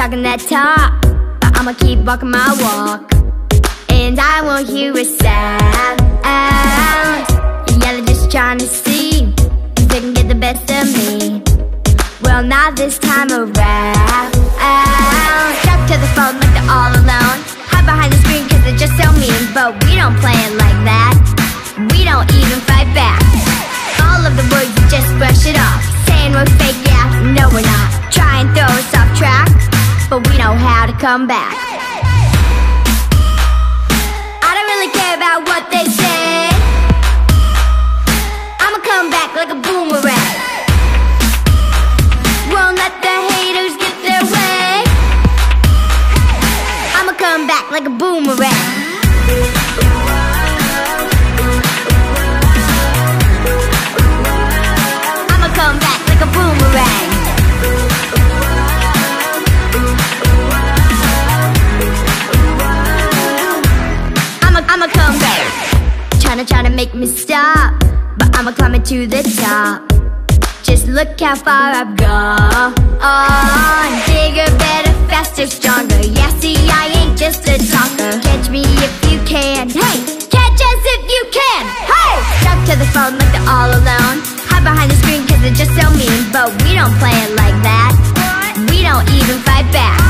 talking that talk, but I'ma keep walking my walk. And I won't hear a sound. Yeah, they're just trying to see if they can get the best of me. Well, not this time around. Stuck to the phone like they're all alone. Hide behind the screen cause they're just so mean. But we don't play it like that. We don't even fight back. All of the words, you just brush it off. Saying we're fake, yeah, no we're not. Come back. I'ma to the top. Just look how far I've gone. Oh, bigger, better, faster, stronger. Yeah, see, I ain't just a talker. Catch me if you can. Hey, catch us if you can. Hey, stuck to the phone like they're all alone. Hide behind the screen cause they're just so mean. But we don't play it like that. We don't even fight back.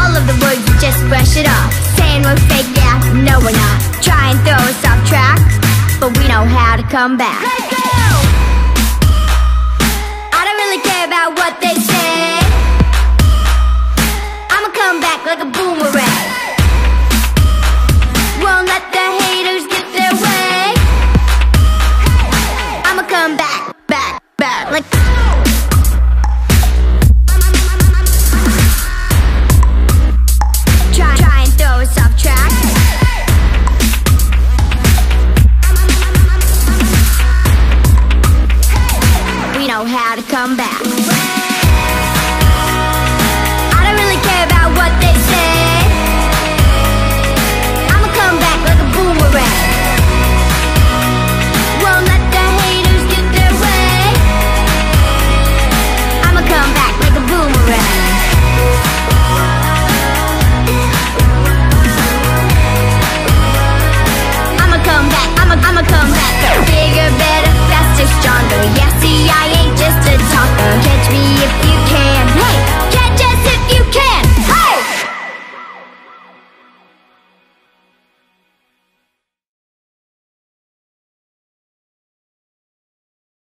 All of the words, you just brush it off. Saying we're fake, yeah, no we're not. Try and throw us off track, but we know how to come back. Like. Try, try and throw us off track. We know how to come back.